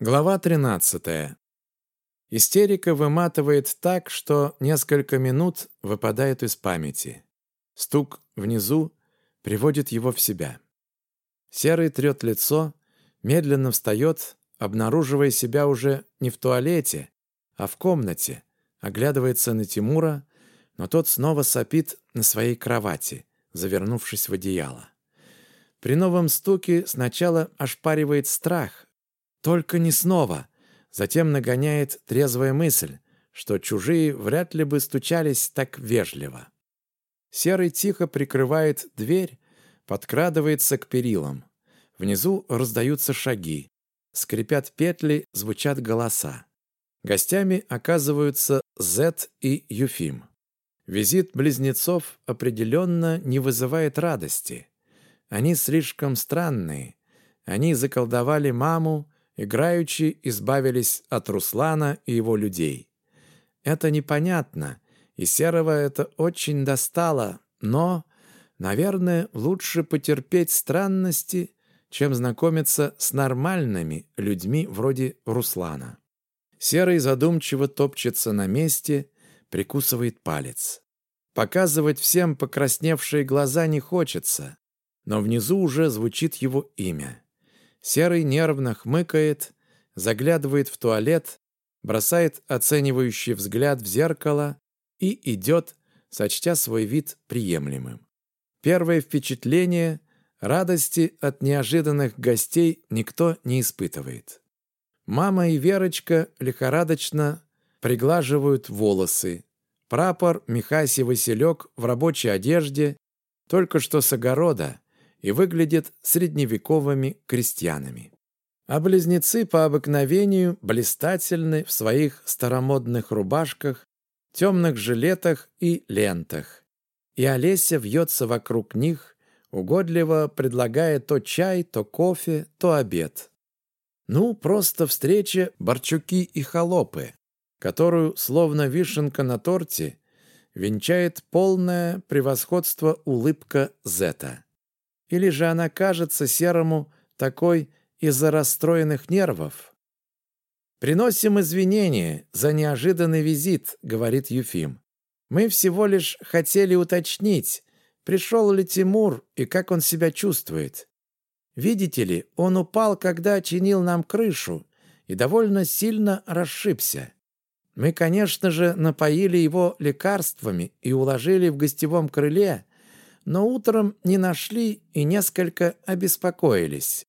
Глава 13. Истерика выматывает так, что несколько минут выпадает из памяти. Стук внизу приводит его в себя. Серый трет лицо, медленно встает, обнаруживая себя уже не в туалете, а в комнате, оглядывается на Тимура, но тот снова сопит на своей кровати, завернувшись в одеяло. При новом стуке сначала ошпаривает страх, только не снова. Затем нагоняет трезвая мысль, что чужие вряд ли бы стучались так вежливо. Серый тихо прикрывает дверь, подкрадывается к перилам. Внизу раздаются шаги. Скрипят петли, звучат голоса. Гостями оказываются Зет и Юфим. Визит близнецов определенно не вызывает радости. Они слишком странные. Они заколдовали маму, играючи избавились от Руслана и его людей. Это непонятно, и Серого это очень достало, но, наверное, лучше потерпеть странности, чем знакомиться с нормальными людьми вроде Руслана. Серый задумчиво топчется на месте, прикусывает палец. Показывать всем покрасневшие глаза не хочется, но внизу уже звучит его имя. Серый нервно хмыкает, заглядывает в туалет, бросает оценивающий взгляд в зеркало и идет, сочтя свой вид приемлемым. Первое впечатление – радости от неожиданных гостей никто не испытывает. Мама и Верочка лихорадочно приглаживают волосы. Прапор Михасий Василек в рабочей одежде, только что с огорода, и выглядят средневековыми крестьянами. А близнецы по обыкновению блистательны в своих старомодных рубашках, темных жилетах и лентах. И Олеся вьется вокруг них, угодливо предлагая то чай, то кофе, то обед. Ну, просто встреча Борчуки и Холопы, которую, словно вишенка на торте, венчает полное превосходство улыбка Зета. Или же она кажется Серому такой из-за расстроенных нервов? «Приносим извинения за неожиданный визит», — говорит Юфим. «Мы всего лишь хотели уточнить, пришел ли Тимур и как он себя чувствует. Видите ли, он упал, когда чинил нам крышу, и довольно сильно расшибся. Мы, конечно же, напоили его лекарствами и уложили в гостевом крыле, но утром не нашли и несколько обеспокоились.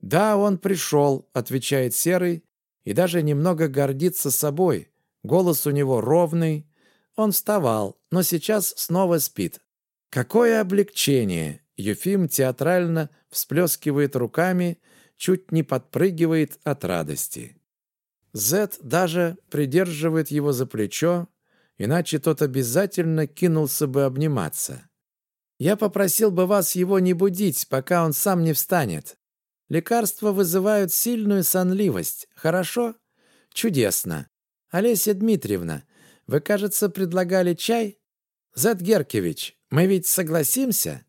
«Да, он пришел», — отвечает Серый, и даже немного гордится собой. Голос у него ровный. Он вставал, но сейчас снова спит. Какое облегчение! Юфим театрально всплескивает руками, чуть не подпрыгивает от радости. Зет даже придерживает его за плечо, иначе тот обязательно кинулся бы обниматься. Я попросил бы вас его не будить, пока он сам не встанет. Лекарства вызывают сильную сонливость. Хорошо? Чудесно. Олеся Дмитриевна, вы, кажется, предлагали чай? Зет Геркевич, мы ведь согласимся?»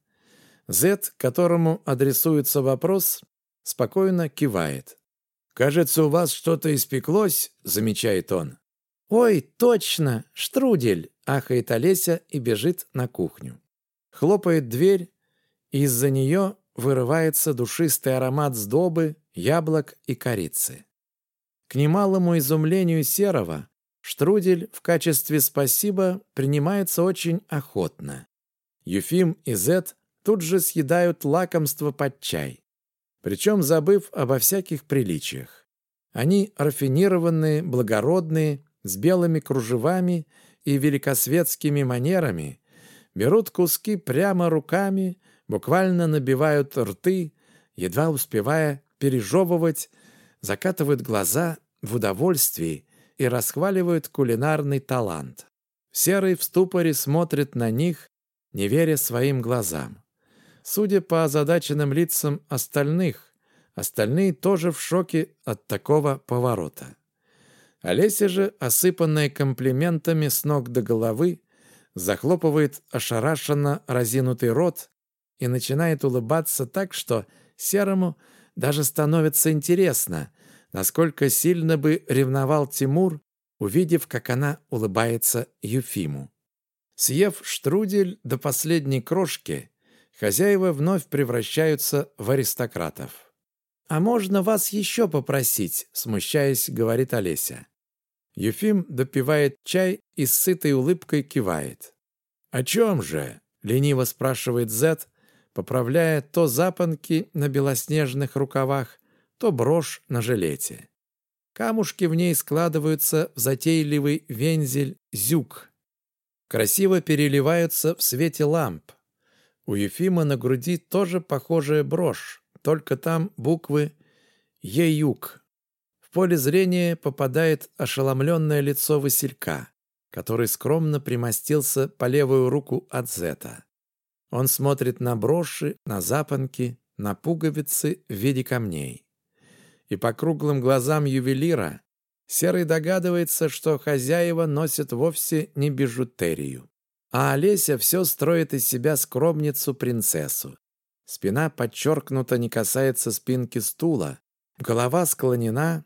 Зет, которому адресуется вопрос, спокойно кивает. «Кажется, у вас что-то испеклось», — замечает он. «Ой, точно! Штрудель!» — ахает Олеся и бежит на кухню. Хлопает дверь, и из-за нее вырывается душистый аромат сдобы, яблок и корицы. К немалому изумлению Серого штрудель в качестве спасибо принимается очень охотно. Юфим и Зет тут же съедают лакомство под чай, причем забыв обо всяких приличиях. Они рафинированные, благородные, с белыми кружевами и великосветскими манерами, берут куски прямо руками, буквально набивают рты, едва успевая пережевывать, закатывают глаза в удовольствии и расхваливают кулинарный талант. Серый в ступоре смотрит на них, не веря своим глазам. Судя по озадаченным лицам остальных, остальные тоже в шоке от такого поворота. Олеся же, осыпанная комплиментами с ног до головы, захлопывает ошарашенно разинутый рот и начинает улыбаться так, что Серому даже становится интересно, насколько сильно бы ревновал Тимур, увидев, как она улыбается Юфиму. Съев штрудель до последней крошки, хозяева вновь превращаются в аристократов. «А можно вас еще попросить?» – смущаясь, говорит Олеся. Юфим допивает чай и с сытой улыбкой кивает. «О чем же?» – лениво спрашивает Зет, поправляя то запонки на белоснежных рукавах, то брошь на жилете. Камушки в ней складываются в затейливый вензель зюк. Красиво переливаются в свете ламп. У Ефима на груди тоже похожая брошь, только там буквы «Еюк». Поле зрения попадает ошеломленное лицо Василька, который скромно примостился по левую руку от Зета. Он смотрит на броши, на запонки, на пуговицы в виде камней. И по круглым глазам ювелира Серый догадывается, что хозяева носят вовсе не бижутерию. А Олеся все строит из себя скромницу-принцессу. Спина подчеркнута не касается спинки стула, голова склонена,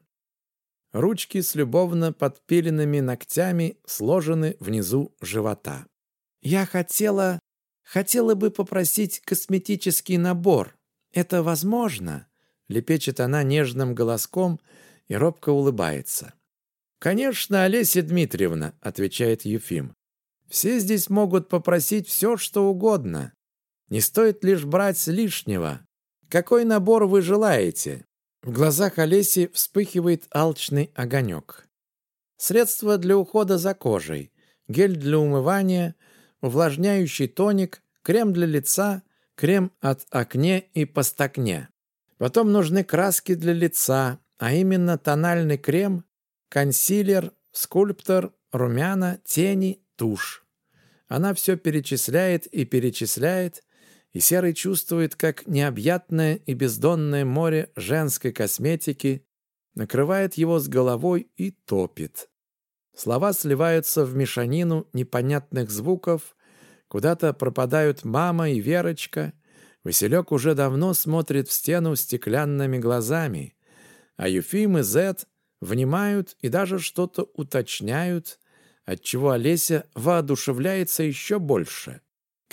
ручки с любовно подпиленными ногтями сложены внизу живота. «Я хотела Хотела бы попросить косметический набор. Это возможно?» Лепечет она нежным голоском и робко улыбается. «Конечно, Олеся Дмитриевна», — отвечает Ефим. «Все здесь могут попросить все, что угодно. Не стоит лишь брать лишнего. Какой набор вы желаете?» В глазах Олеси вспыхивает алчный огонек. Средства для ухода за кожей, гель для умывания, увлажняющий тоник, крем для лица, крем от акне и постакне. Потом нужны краски для лица, а именно тональный крем, консилер, скульптор, румяна, тени, тушь. Она все перечисляет и перечисляет, и Серый чувствует, как необъятное и бездонное море женской косметики накрывает его с головой и топит. Слова сливаются в мешанину непонятных звуков, куда-то пропадают мама и Верочка. Василек уже давно смотрит в стену стеклянными глазами, а Юфим и Зет внимают и даже что-то уточняют, отчего Олеся воодушевляется еще больше.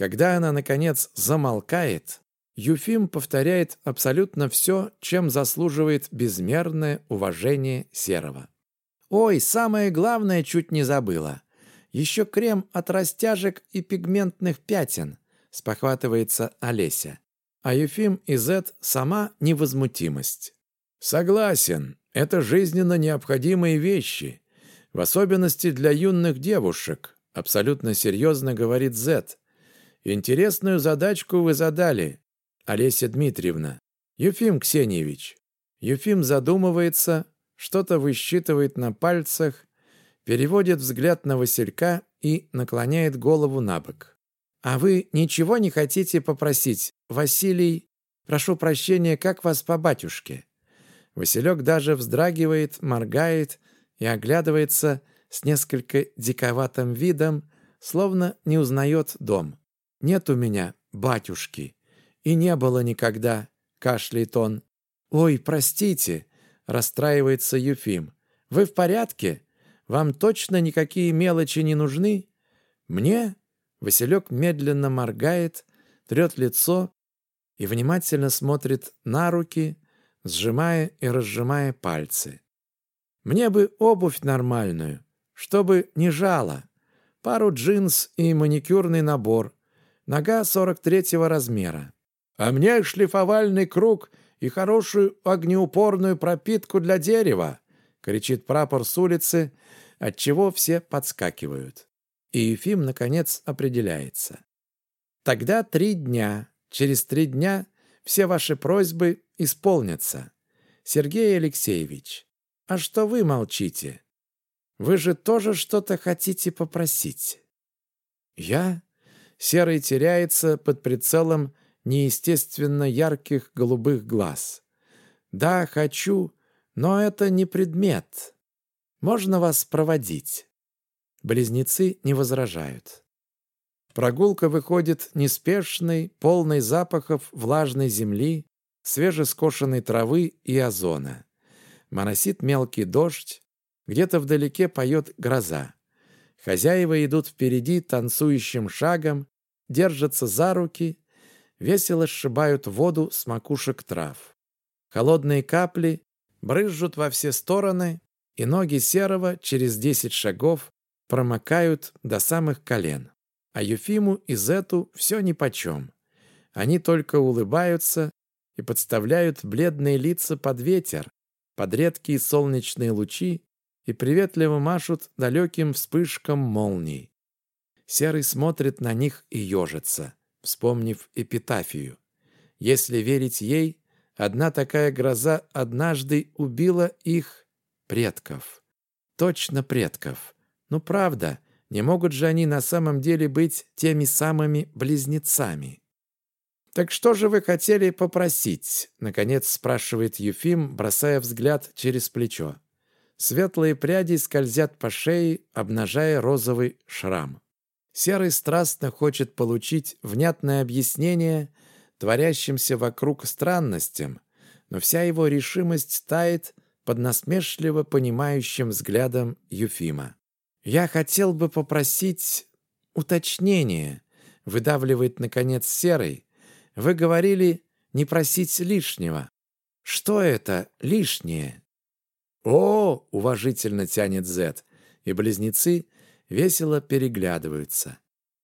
Когда она, наконец, замолкает, Юфим повторяет абсолютно все, чем заслуживает безмерное уважение Серого. Ой, самое главное чуть не забыла. Еще крем от растяжек и пигментных пятен, спохватывается Олеся. А Ефим и Зет сама невозмутимость. Согласен, это жизненно необходимые вещи, в особенности для юных девушек, абсолютно серьезно говорит Зет. Интересную задачку вы задали, Олеся Дмитриевна. Ефим Ксеньевич. Ефим задумывается, что-то высчитывает на пальцах, переводит взгляд на Василька и наклоняет голову на бок. «А вы ничего не хотите попросить, Василий? Прошу прощения, как вас по батюшке?» Василек даже вздрагивает, моргает и оглядывается с несколько диковатым видом, словно не узнает дом. «Нет у меня батюшки. И не было никогда», — кашляет он. «Ой, простите», расстраивается Юфим. «Вы в порядке? Вам точно никакие мелочи не нужны?» «Мне?» Василек медленно моргает, трет лицо и внимательно смотрит на руки, сжимая и разжимая пальцы. «Мне бы обувь нормальную, чтобы не жало, пару джинс и маникюрный набор, нога 43-го размера. А мне шлифовальный круг и хорошую огнеупорную пропитку для дерева!» — кричит прапор с улицы, отчего все подскакивают. И Ефим, наконец, определяется. «Тогда три дня. Через три дня все ваши просьбы исполнятся. Сергей Алексеевич, а что вы молчите? Вы же тоже что-то хотите попросить?» «Я?» Серый теряется под прицелом неестественно ярких голубых глаз. «Да, хочу, но это не предмет. Можно вас проводить?» Близнецы не возражают. Прогулка выходит неспешной, полной запахов влажной земли, свежескошенной травы и озона. Моросит мелкий дождь, где-то вдалеке поет гроза. Хозяева идут впереди танцующим шагом, держатся за руки, весело сшибают воду с макушек трав. Холодные капли брызжут во все стороны, и ноги Серого через десять шагов промокают до самых колен. А Юфиму и Зету все нипочем. Они только улыбаются и подставляют бледные лица под ветер, под редкие солнечные лучи и приветливо машут далеким вспышкам молний. Серый смотрит на них и ежится, вспомнив эпитафию. Если верить ей, одна такая гроза однажды убила их предков. Точно предков. Ну правда, не могут же они на самом деле быть теми самыми близнецами. «Так что же вы хотели попросить?» — наконец спрашивает Юфим, бросая взгляд через плечо. Светлые пряди скользят по шее, обнажая розовый шрам. Серый страстно хочет получить внятное объяснение творящимся вокруг странностям, но вся его решимость тает под насмешливо понимающим взглядом Юфима. «Я хотел бы попросить уточнение», — выдавливает, наконец, Серый, вы говорили не просить лишнего. Что это лишнее? О, уважительно тянет Зет, и близнецы весело переглядываются.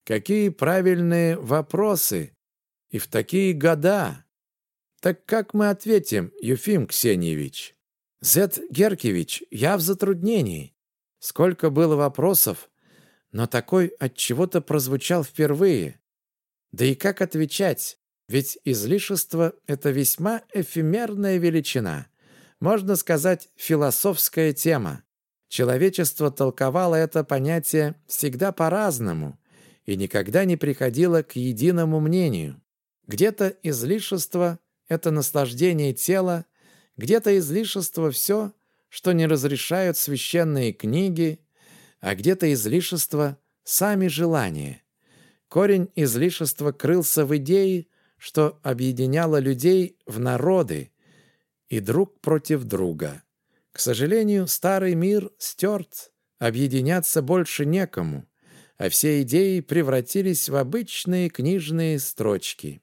Какие правильные вопросы! И в такие года! Так как мы ответим, Юфим Ксеньевич? Зет Геркевич, я в затруднении. Сколько было вопросов, но такой от чего-то прозвучал впервые. Да и как отвечать? Ведь излишество – это весьма эфемерная величина. Можно сказать, философская тема. Человечество толковало это понятие всегда по-разному и никогда не приходило к единому мнению. Где-то излишество – это наслаждение тела, где-то излишество – все, что не разрешают священные книги, а где-то излишество – сами желания. Корень излишества крылся в идее – что объединяло людей в народы и друг против друга. К сожалению, старый мир стерт, объединяться больше некому, а все идеи превратились в обычные книжные строчки.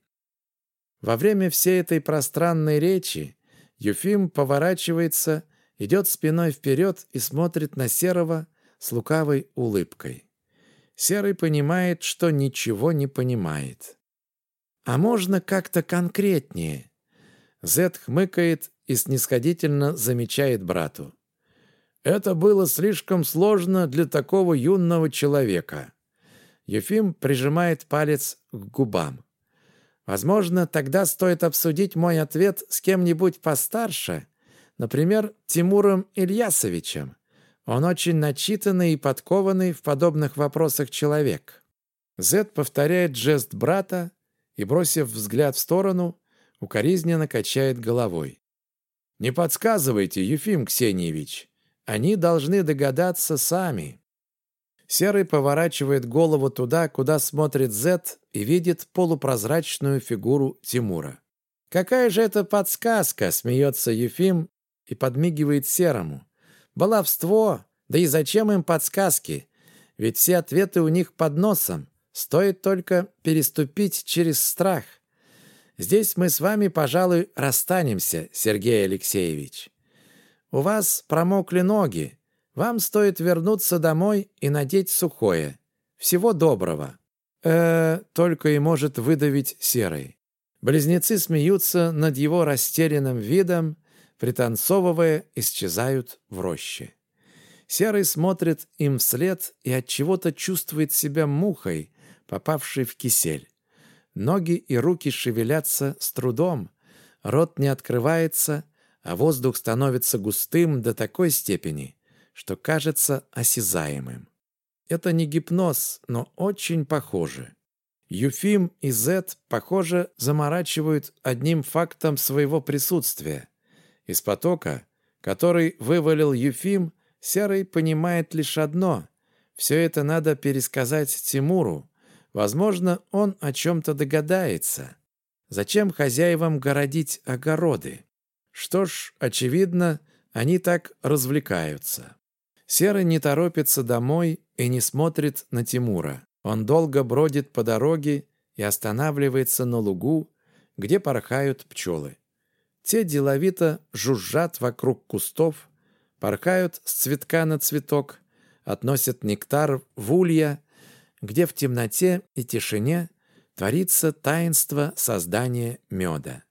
Во время всей этой пространной речи Юфим поворачивается, идет спиной вперед и смотрит на Серого с лукавой улыбкой. Серый понимает, что ничего не понимает. А можно как-то конкретнее?» Зет хмыкает и снисходительно замечает брату. «Это было слишком сложно для такого юного человека». Ефим прижимает палец к губам. «Возможно, тогда стоит обсудить мой ответ с кем-нибудь постарше, например, Тимуром Ильясовичем. Он очень начитанный и подкованный в подобных вопросах человек». Зет повторяет жест брата, и, бросив взгляд в сторону, укоризненно качает головой. «Не подсказывайте, Ефим Ксеньевич. Они должны догадаться сами». Серый поворачивает голову туда, куда смотрит Зет и видит полупрозрачную фигуру Тимура. «Какая же это подсказка?» — смеется Ефим и подмигивает Серому. «Баловство! Да и зачем им подсказки? Ведь все ответы у них под носом. Стоит только переступить через страх. Здесь мы с вами, пожалуй, расстанемся, Сергей Алексеевич. У вас промокли ноги. Вам стоит вернуться домой и надеть сухое. Всего доброго. Э, только и может выдавить серый. Близнецы смеются над его растерянным видом, пританцовывая, исчезают в роще. Серый смотрит им вслед и от чего-то чувствует себя мухой, попавший в кисель. Ноги и руки шевелятся с трудом, рот не открывается, а воздух становится густым до такой степени, что кажется осязаемым. Это не гипноз, но очень похоже. Юфим и Зет, похоже, заморачивают одним фактом своего присутствия. Из потока, который вывалил Юфим, Серый понимает лишь одно. Все это надо пересказать Тимуру, Возможно, он о чем-то догадается. Зачем хозяевам городить огороды? Что ж, очевидно, они так развлекаются. Серый не торопится домой и не смотрит на Тимура. Он долго бродит по дороге и останавливается на лугу, где порхают пчелы. Те деловито жужжат вокруг кустов, порхают с цветка на цветок, относят нектар в улья, где в темноте и тишине творится таинство создания меда.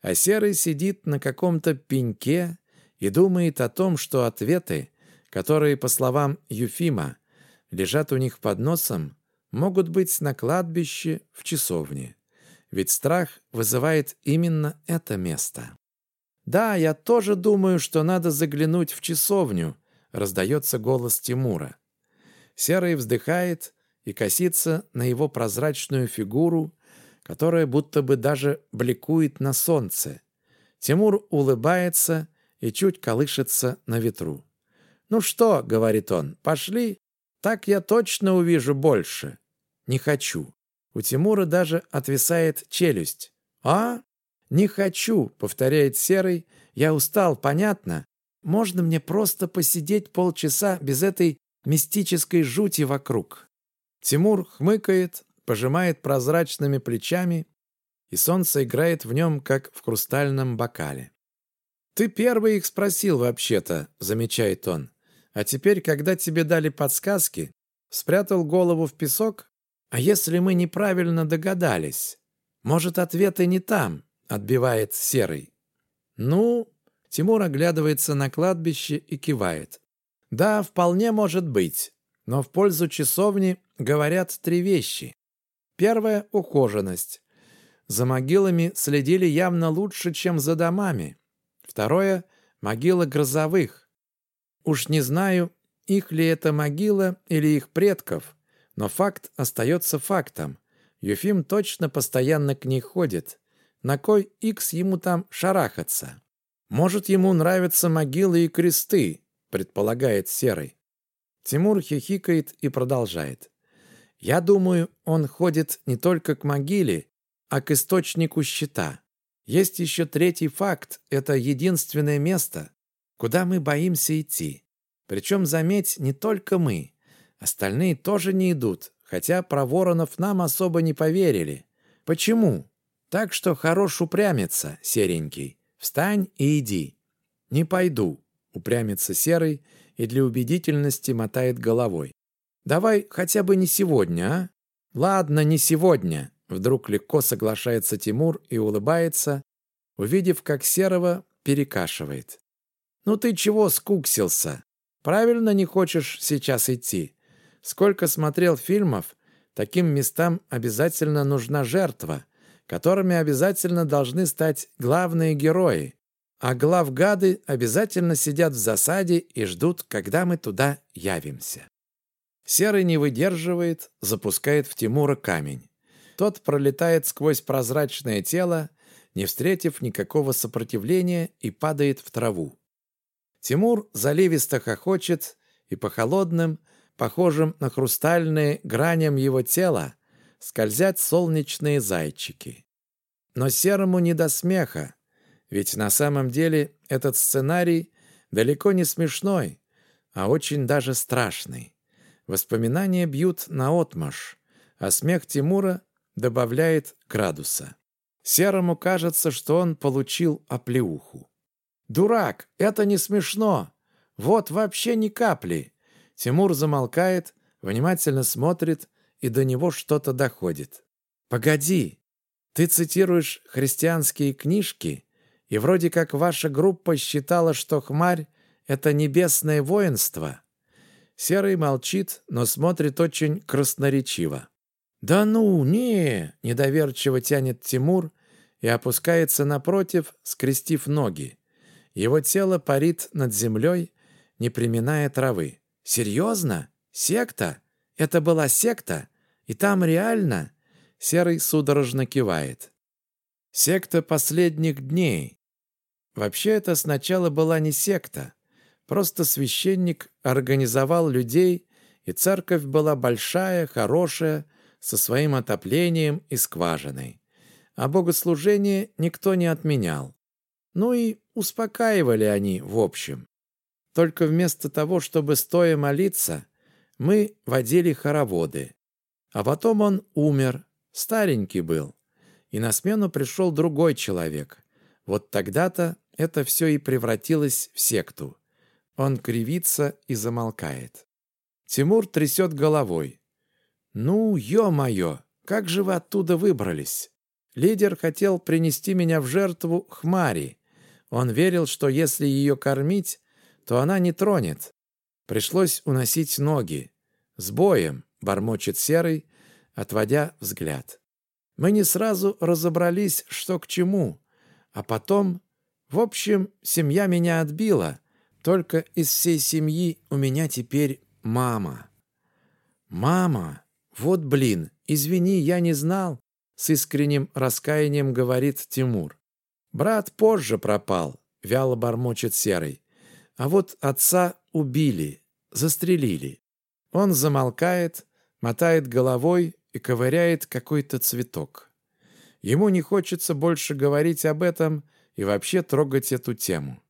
А Серый сидит на каком-то пеньке и думает о том, что ответы, которые, по словам Юфима, лежат у них под носом, могут быть на кладбище в часовне. Ведь страх вызывает именно это место. «Да, я тоже думаю, что надо заглянуть в часовню», раздается голос Тимура. Серый вздыхает и косится на его прозрачную фигуру, которая будто бы даже бликует на солнце. Тимур улыбается и чуть колышется на ветру. «Ну что?» — говорит он. «Пошли? Так я точно увижу больше». «Не хочу». У Тимура даже отвисает челюсть. «А? Не хочу», — повторяет Серый. «Я устал, понятно? Можно мне просто посидеть полчаса без этой мистической жути вокруг?» Тимур хмыкает, пожимает прозрачными плечами, и солнце играет в нем, как в хрустальном бокале. «Ты первый их спросил вообще-то», — замечает он. «А теперь, когда тебе дали подсказки, спрятал голову в песок? А если мы неправильно догадались? Может, ответы не там?» — отбивает Серый. «Ну, Тимур оглядывается на кладбище и кивает. «Да, вполне может быть. Но в пользу часовни говорят три вещи. Первая — ухоженность. За могилами следили явно лучше, чем за домами. Второе — могила грозовых. Уж не знаю, их ли это могила или их предков, но факт остается фактом. Юфим точно постоянно к ней ходит. На кой икс ему там шарахаться? Может, ему нравятся могилы и кресты, предполагает Серый. Тимур хихикает и продолжает. Я думаю, он ходит не только к могиле, а к источнику щита. Есть еще третий факт. Это единственное место, куда мы боимся идти. Причем, заметь, не только мы. Остальные тоже не идут, хотя про воронов нам особо не поверили. Почему? Так что хорош упрямиться, серенький. Встань и иди». «Не пойду», — упрямится Серый и для убедительности мотает головой. «Давай хотя бы не сегодня, а?» «Ладно, не сегодня», — вдруг легко соглашается Тимур и улыбается, увидев, как Серого перекашивает. «Ну ты чего скуксился? Правильно не хочешь сейчас идти? Сколько смотрел фильмов, таким местам обязательно нужна жертва, которыми обязательно должны стать главные герои, а главгады обязательно сидят в засаде и ждут, когда мы туда явимся. Серый не выдерживает, запускает в Тимура камень. Тот пролетает сквозь прозрачное тело, не встретив никакого сопротивления и падает в траву. Тимур заливисто хохочет, и по холодным, похожим на хрустальные граням его тела, скользят солнечные зайчики. Но Серому не до смеха, ведь на самом деле этот сценарий далеко не смешной, а очень даже страшный. Воспоминания бьют наотмашь, а смех Тимура добавляет градуса. Серому кажется, что он получил оплеуху. «Дурак, это не смешно! Вот вообще ни капли!» Тимур замолкает, внимательно смотрит, и до него что-то доходит. «Погоди, ты цитируешь христианские книжки, и вроде как ваша группа считала, что хмарь — это небесное воинство». Серый молчит, но смотрит очень красноречиво. «Да ну, не!» — недоверчиво тянет Тимур и опускается напротив, скрестив ноги. Его тело парит над землей, не приминая травы. «Серьезно? Секта? Это была секта? И там реально?» Серый судорожно кивает. «Секта последних дней. Вообще это сначала была не секта. Просто священник организовал людей, и церковь была большая, хорошая, со своим отоплением и скважиной. А богослужение никто не отменял. Ну и успокаивали они в общем. Только вместо того, чтобы стоя молиться, мы водили хороводы. А потом он умер, старенький был, и на смену пришел другой человек. Вот тогда-то это все и превратилось в секту. Он кривится и замолкает. Тимур трясет головой. «Ну, ё-моё, как же вы оттуда выбрались? Лидер хотел принести меня в жертву Хмари. Он верил, что если ее кормить, то она не тронет. Пришлось уносить ноги. С боем, бормочет Серый, отводя взгляд. Мы не сразу разобрались, что к чему. А потом, в общем, семья меня отбила. Только из всей семьи у меня теперь мама. Мама! Вот блин, извини, я не знал. С искренним раскаянием говорит Тимур. Брат позже пропал, вяло бормочет Серый. А вот отца убили, застрелили. Он замолкает, мотает головой и ковыряет какой-то цветок. Ему не хочется больше говорить об этом и вообще трогать эту тему.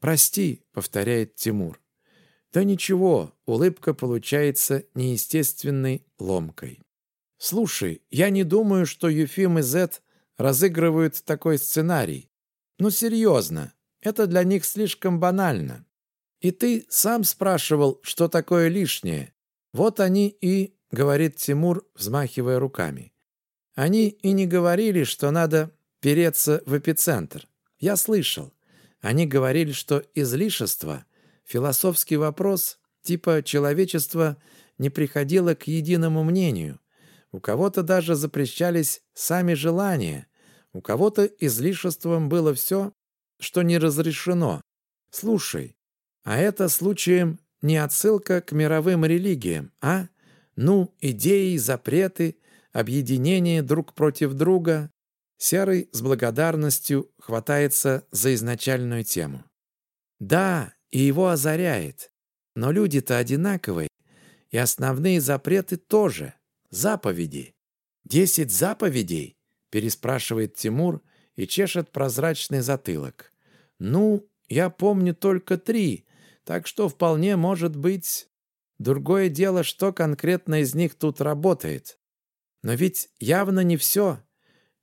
«Прости», — повторяет Тимур. «Да ничего, улыбка получается неестественной ломкой». «Слушай, я не думаю, что Юфим и Зет разыгрывают такой сценарий. Ну, серьезно, это для них слишком банально. И ты сам спрашивал, что такое лишнее. Вот они и, — говорит Тимур, взмахивая руками. Они и не говорили, что надо переться в эпицентр. Я слышал. Они говорили, что излишество — философский вопрос, типа человечество не приходило к единому мнению. У кого-то даже запрещались сами желания, у кого-то излишеством было все, что не разрешено. Слушай, а это случаем не отсылка к мировым религиям, а? Ну, идеи, запреты, объединение друг против друга. Серый с благодарностью хватается за изначальную тему. Да, и его озаряет. Но люди-то одинаковые, и основные запреты тоже. Заповеди. «Десять заповедей?» – переспрашивает Тимур и чешет прозрачный затылок. «Ну, я помню только три, так что вполне может быть... Другое дело, что конкретно из них тут работает. Но ведь явно не все.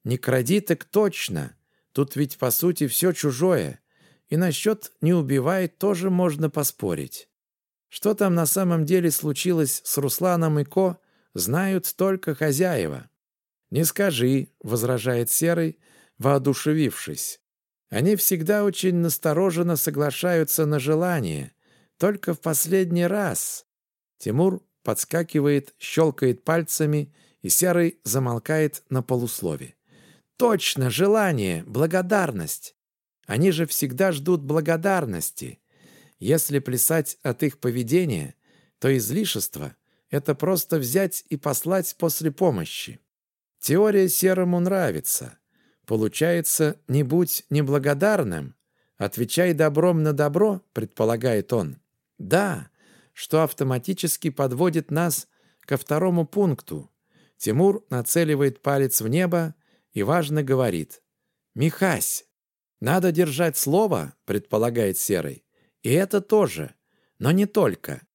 Не кради так точно. Тут ведь, по сути, все чужое. И насчет «не убивает» тоже можно поспорить. Что там на самом деле случилось с Русланом и Ко, знают только хозяева. «Не скажи», — возражает Серый, воодушевившись. Они всегда очень настороженно соглашаются на желание. Только в последний раз. Тимур подскакивает, щелкает пальцами, и Серый замолкает на полуслове. Точно, желание, благодарность. Они же всегда ждут благодарности. Если плясать от их поведения, то излишество — это просто взять и послать после помощи. Теория Серому нравится. Получается, не будь неблагодарным, отвечай добром на добро, предполагает он. Да, что автоматически подводит нас ко второму пункту. Тимур нацеливает палец в небо и важно говорит. «Михась, надо держать слово», предполагает Серый. И это тоже, но не только.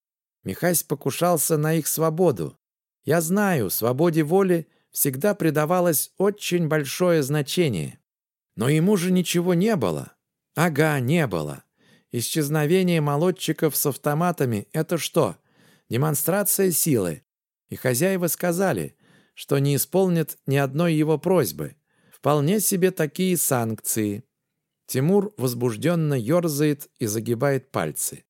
Михась покушался на их свободу. Я знаю, свободе воли всегда придавалось очень большое значение. Но ему же ничего не было. Ага, не было. Исчезновение молодчиков с автоматами — это что? Демонстрация силы. И хозяева сказали, что не исполнят ни одной его просьбы. Вполне себе такие санкции. Тимур возбужденно ерзает и загибает пальцы.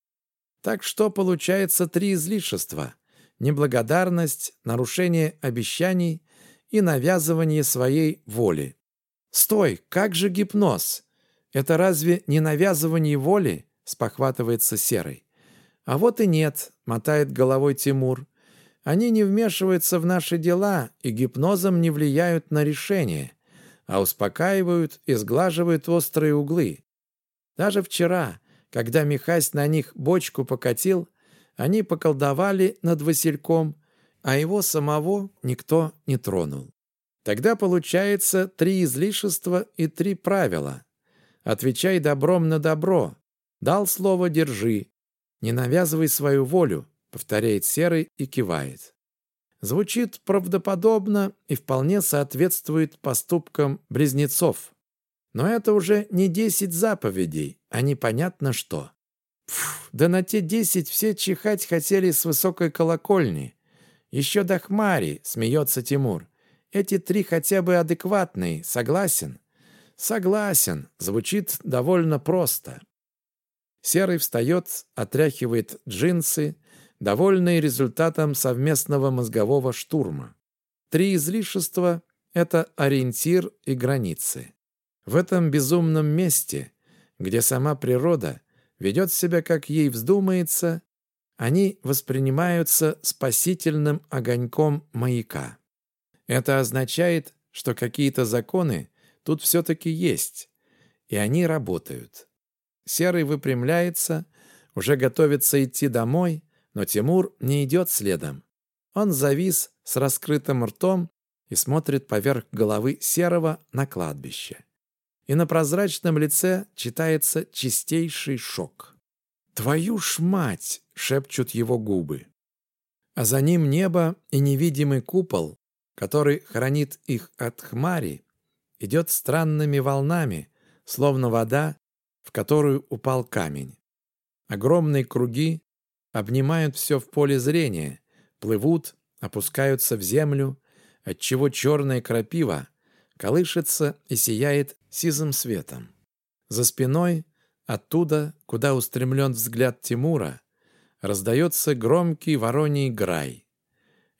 Так что получается три излишества. Неблагодарность, нарушение обещаний и навязывание своей воли. «Стой! Как же гипноз? Это разве не навязывание воли?» – спохватывается Серый. «А вот и нет», – мотает головой Тимур. «Они не вмешиваются в наши дела и гипнозом не влияют на решение, а успокаивают и сглаживают острые углы. Даже вчера, когда Михась на них бочку покатил, они поколдовали над Васильком а его самого никто не тронул. Тогда получается три излишества и три правила. Отвечай добром на добро. Дал слово – держи. Не навязывай свою волю, повторяет Серый и кивает. Звучит правдоподобно и вполне соответствует поступкам близнецов. Но это уже не десять заповедей, а непонятно что. Пф, да на те десять все чихать хотели с высокой колокольни. Еще до хмари, смеется Тимур. Эти три хотя бы адекватные, согласен? Согласен, звучит довольно просто. Серый встает, отряхивает джинсы, довольный результатом совместного мозгового штурма. Три излишества — это ориентир и границы. В этом безумном месте, где сама природа ведет себя, как ей вздумается, они воспринимаются спасительным огоньком маяка. Это означает, что какие-то законы тут все-таки есть, и они работают. Серый выпрямляется, уже готовится идти домой, но Тимур не идет следом. Он завис с раскрытым ртом и смотрит поверх головы Серого на кладбище. И на прозрачном лице читается чистейший шок. «Твою ж мать!» — шепчут его губы. А за ним небо и невидимый купол, который хранит их от хмари, идет странными волнами, словно вода, в которую упал камень. Огромные круги обнимают все в поле зрения, плывут, опускаются в землю, отчего черная крапива колышется и сияет сизым светом. За спиной, оттуда, куда устремлен взгляд Тимура, раздается громкий вороний грай.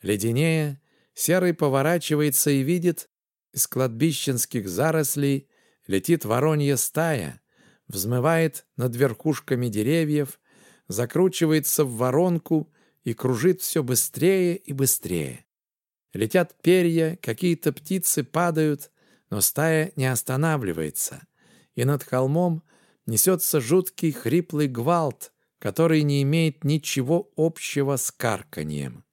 Леденее, Серый поворачивается и видит, из кладбищенских зарослей летит воронья стая, взмывает над верхушками деревьев, закручивается в воронку и кружит все быстрее и быстрее. Летят перья, какие-то птицы падают, но стая не останавливается, и над холмом несется жуткий хриплый гвалт, который не имеет ничего общего с карканьем.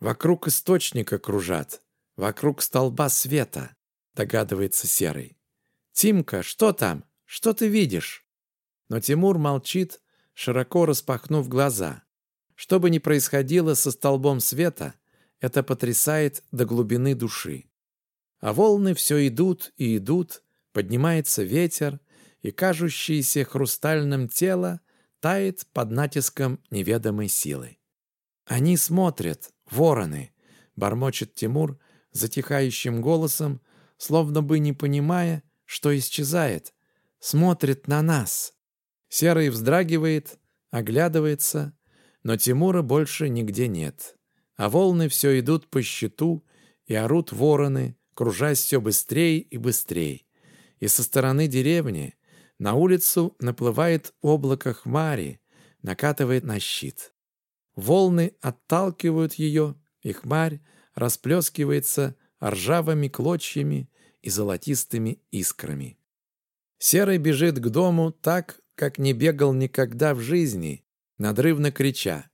Вокруг источника кружат, вокруг столба света, догадывается Серый. «Тимка, что там? Что ты видишь?» Но Тимур молчит, широко распахнув глаза. Что бы ни происходило со столбом света, это потрясает до глубины души. А волны все идут и идут, поднимается ветер, и кажущееся хрустальным тело тает под натиском неведомой силы. Они смотрят, вороны, бормочет Тимур затихающим голосом, словно бы не понимая, что исчезает, смотрит на нас. Серый вздрагивает, оглядывается, но Тимура больше нигде нет. А волны все идут по щиту, и орут вороны, кружась все быстрее и быстрее. И со стороны деревни на улицу наплывает облако хмари, накатывает на щит. Волны отталкивают ее, и хмарь расплескивается ржавыми клочьями и золотистыми искрами. Серый бежит к дому так, как не бегал никогда в жизни, надрывно крича.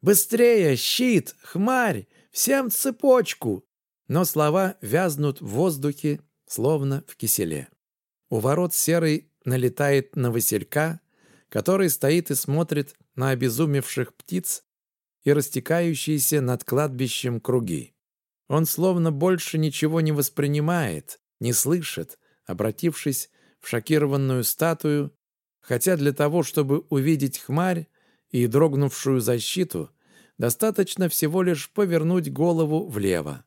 «Быстрее! Щит! Хмарь! Всем цепочку!» Но слова вязнут в воздухе, словно в киселе. У ворот серый налетает на Василька, который стоит и смотрит на обезумевших птиц и растекающиеся над кладбищем круги. Он словно больше ничего не воспринимает, не слышит, обратившись в шокированную статую, Хотя для того, чтобы увидеть хмарь и дрогнувшую защиту, достаточно всего лишь повернуть голову влево.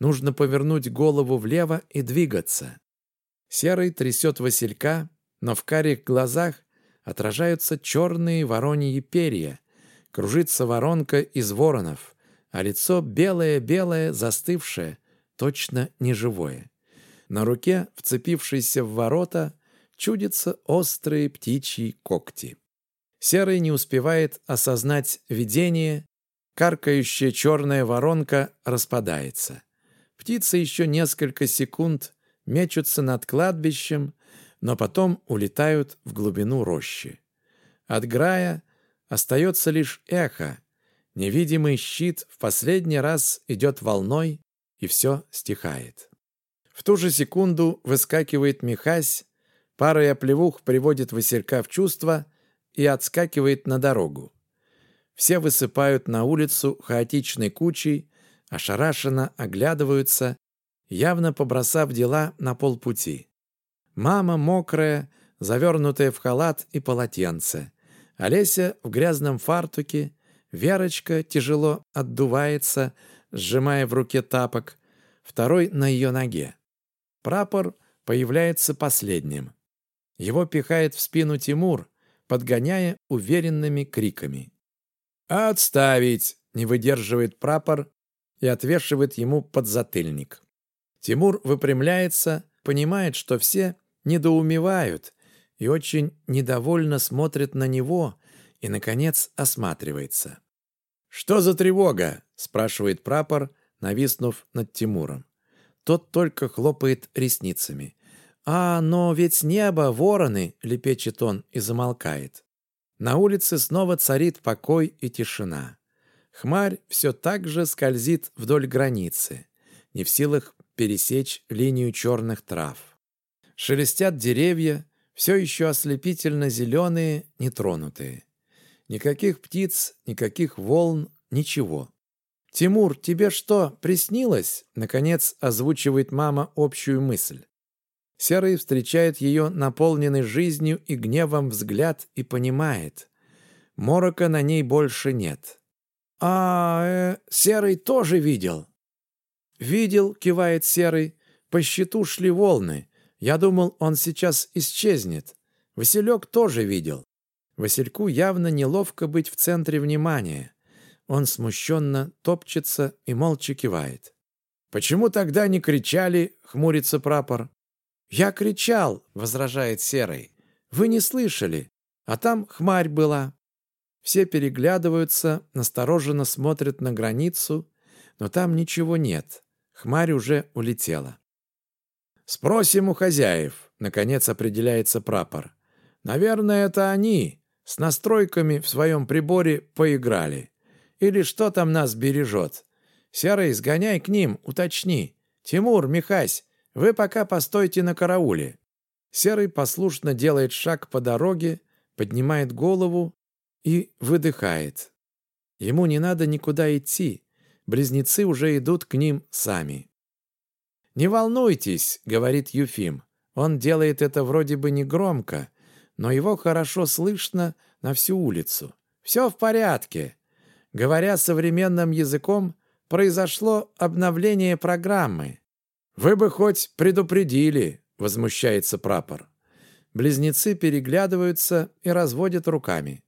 Нужно повернуть голову влево и двигаться. Серый трясет василька, но в карих глазах отражаются черные вороньи перья, кружится воронка из воронов, а лицо белое-белое, застывшее, точно неживое. На руке, вцепившейся в ворота, чудятся острые птичьи когти. Серый не успевает осознать видение, каркающая черная воронка распадается. Птицы еще несколько секунд мечутся над кладбищем, но потом улетают в глубину рощи. От грая остается лишь эхо. Невидимый щит в последний раз идет волной, и все стихает. В ту же секунду выскакивает Михась Пара оплевух приводит Василька в чувство и отскакивает на дорогу. Все высыпают на улицу хаотичной кучей, ошарашенно оглядываются, явно побросав дела на полпути. Мама мокрая, завернутая в халат и полотенце. Олеся в грязном фартуке, Верочка тяжело отдувается, сжимая в руке тапок, второй на ее ноге. Прапор появляется последним. Его пихает в спину Тимур, подгоняя уверенными криками. «Отставить!» — не выдерживает прапор и отвешивает ему подзатыльник. Тимур выпрямляется, понимает, что все недоумевают и очень недовольно смотрят на него и, наконец, осматривается. «Что за тревога?» — спрашивает прапор, нависнув над Тимуром. Тот только хлопает ресницами. «А, но ведь с неба вороны!» — лепечет он и замолкает. На улице снова царит покой и тишина. Хмарь все так же скользит вдоль границы, не в силах пересечь линию черных трав. Шелестят деревья, все еще ослепительно зеленые, нетронутые. Никаких птиц, никаких волн, ничего. «Тимур, тебе что, приснилось?» Наконец озвучивает мама общую мысль. Серый встречает ее наполненный жизнью и гневом взгляд и понимает. Морока на ней больше нет. «А, э, Серый тоже видел?» «Видел», — кивает Серый. «По щиту шли волны. Я думал, он сейчас исчезнет. Василек тоже видел». Васильку явно неловко быть в центре внимания. Он смущенно топчется и молча кивает. «Почему тогда не кричали?» — хмурится прапор. «Я кричал!» — возражает Серый. «Вы не слышали, а там хмарь была». Все переглядываются, настороженно смотрят на границу, но там ничего нет. Хмарь уже улетела. «Спросим у хозяев», — наконец определяется прапор. «Наверное, это они с настройками в своем приборе поиграли. Или что там нас бережет? Серый, сгоняй к ним, уточни. Тимур, Михась, вы пока постойте на карауле». Серый послушно делает шаг по дороге, поднимает голову и выдыхает. Ему не надо никуда идти. Близнецы уже идут к ним сами. «Не волнуйтесь», — говорит Юфим. Он делает это вроде бы негромко, но его хорошо слышно на всю улицу. «Все в порядке». Говоря современным языком, произошло обновление программы. «Вы бы хоть предупредили», — возмущается прапор. Близнецы переглядываются и разводят руками.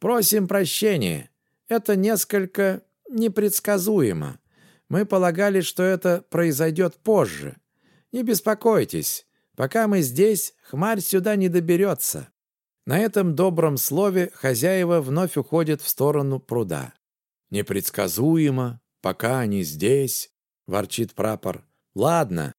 «Просим прощения. Это несколько непредсказуемо. Мы полагали, что это произойдет позже. Не беспокойтесь. Пока мы здесь, хмарь сюда не доберется». На этом добром слове хозяева вновь уходят в сторону пруда. «Непредсказуемо, пока они здесь», — ворчит прапор. Ладно,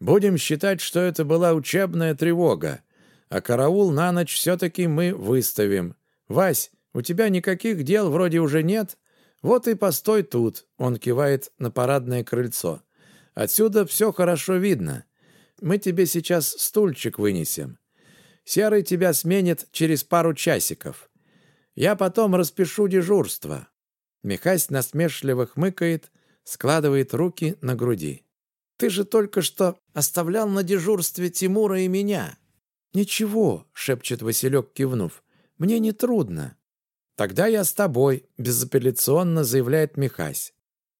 будем считать, что это была учебная тревога, а караул на ночь все-таки мы выставим. Вась, у тебя никаких дел вроде уже нет? Вот и постой тут, он кивает на парадное крыльцо. Отсюда все хорошо видно. Мы тебе сейчас стульчик вынесем. Серый тебя сменит через пару часиков. Я потом распишу дежурство». Михась насмешливо хмыкает, складывает руки на груди. Ты же только что оставлял на дежурстве Тимура и меня». «Ничего», — шепчет Василек, кивнув. «Мне не трудно». «Тогда я с тобой», — безапелляционно заявляет Михась.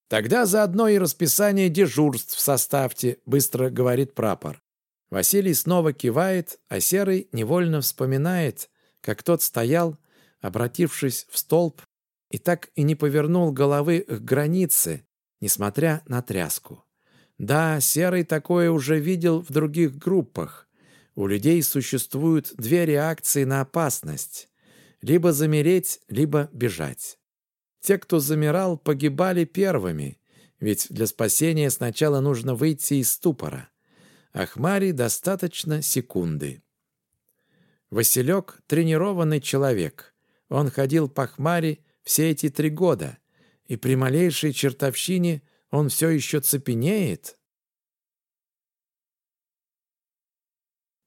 «Тогда заодно и расписание дежурств составьте», — быстро говорит прапор. Василий снова кивает, а Серый невольно вспоминает, как тот стоял, обратившись в столб, и так и не повернул головы к границе, несмотря на тряску. Да, Серый такое уже видел в других группах. У людей существуют две реакции на опасность. Либо замереть, либо бежать. Те, кто замирал, погибали первыми, ведь для спасения сначала нужно выйти из ступора. А Хмари достаточно секунды. Василек — тренированный человек. Он ходил по Хмари все эти три года, и при малейшей чертовщине — он все еще цепенеет?